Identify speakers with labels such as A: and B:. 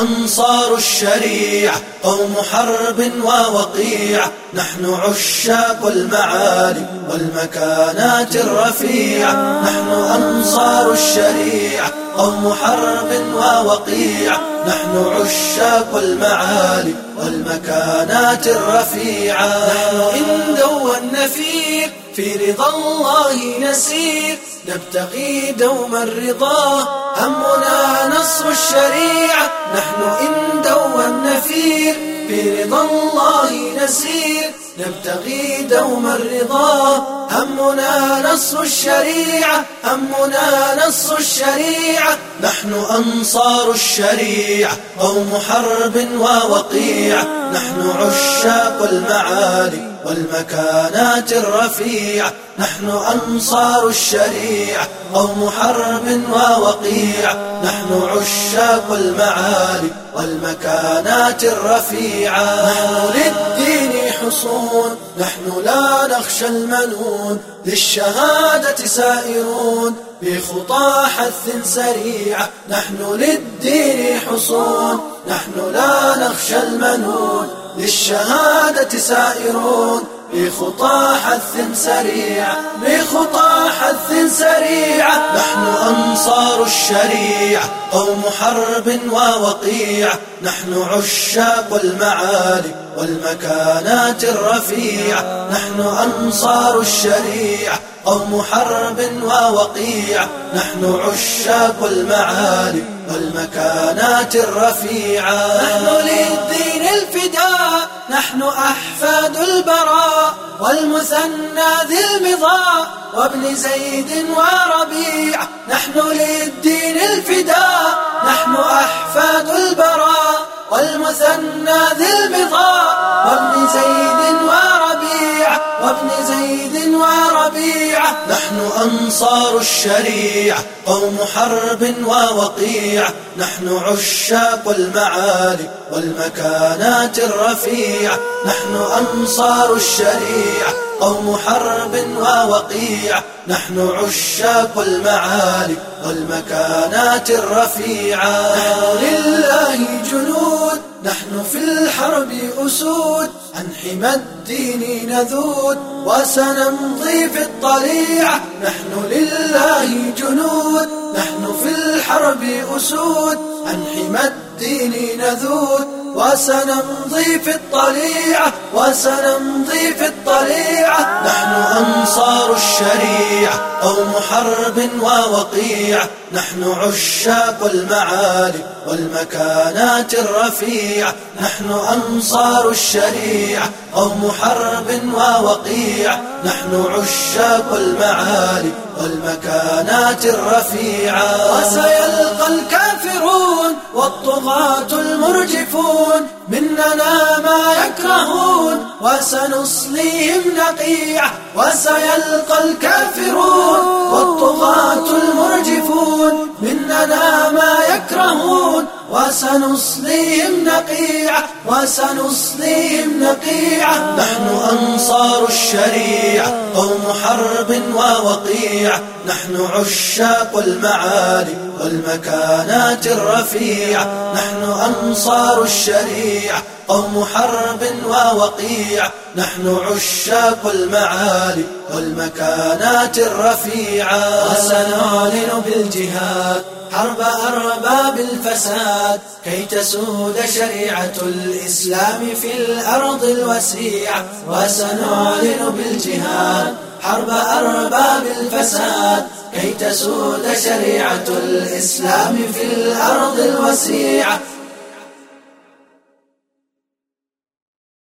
A: أنصار الشريعة قوم حرب ووقيعة نحن عشاق المعالي والمكانات الرفيعة نحن أنصار الشريعة قوم حرب ووقيعة نحن عشاق المعالي والمكانات الرفيعة. نحن إن دوا النفير في رضا الله نسير. نبتغي دوما الرضا همنا نصر الشريعة. نحن إن دوا النفير في رضا الله نسير. نبتغي دوما الرضا همنا نصر الشريعة همنا نصر الشريعة. نحن أنصار الشريعة قوم حرب ووقيعة. نحن عشاق المعالي. والمكانات الرفيعة. نحن أنصار الشريعة. قوم حرب ووقيعة. نحن عشاق المعالي والمكانات الرفيعة. نحن للدين حصون. نحن لا نخشى المنون. للشهادة سائرون. بخطى حث سريعة. نحن للدين حصون. نحن لا نخشى المنون. للشهادة سائرون بخطى حث سريعة بخطى حث سريعة. نحن أنصار الشريعة قوم حرب ووقيعة. نحن عشاق المعالي والمكانات الرفيعة. نحن أنصار الشريعة قوم حرب ووقيعة. نحن عشاق المعالي والمكانات الرفيعة.
B: نحن للدين الفداء. نحن أحفاد البراء والمثنى ذي المضاء وابن زيد وربيع نحن للدين الفداء نحن أحفاد البراء والمثنى ذي المضاء. وربيعة
A: نحن أنصار الشريعة قوم حرب ووقيعة نحن عشاق المعالي والمكانات الرفيعة نحن أنصار الشريعة قوم حرب ووقيعة نحن عشاق المعالي والمكانات الرفيعة.
B: نحن لله جنود نحن في الحرب أسود. عن حمى الدين نذود وسنمضي في الطليعة نحن لله جنود نحن في الحرب أسود. عن حمى الدين نذود وسنمضي في الطليعة وسنمضي في الطليعة.
A: نحن أنصار الشريعة قوم حرب ووقيعة نحن عشاق المعالي والمكانات الرفيعة. نحن أنصار الشريعة قوم حرب ووقيعة نحن عشاق المعالي والمكانات الرفيعة.
B: وسيلقى الكافرون والطغاة المرجفون مننا ما يكرهون وسنصليهم نقيعة وسيلقى الكافرون. والطغاة المرجفون مننا ما يكرهون وسنصليهم نقيعة وسنصليهم نقيعة
A: نحن أنصار الشريعة قوم حرب ووقيعة. نحن عشاق المعالي والمكانات الرفيعة. نحن أنصار الشريعة قوم حرب ووقيعة. نحن عشاق المعالي والمكانات الرفيعة.
B: وسنعلن بالجهاد حرب أرباب الفساد كي تسود شريعة الإسلام في الأرض الوسيعة وسنعلن بالجهاد. حرب أرباب الفساد كي تسود شريعة الإسلام في الأرض الوسيعة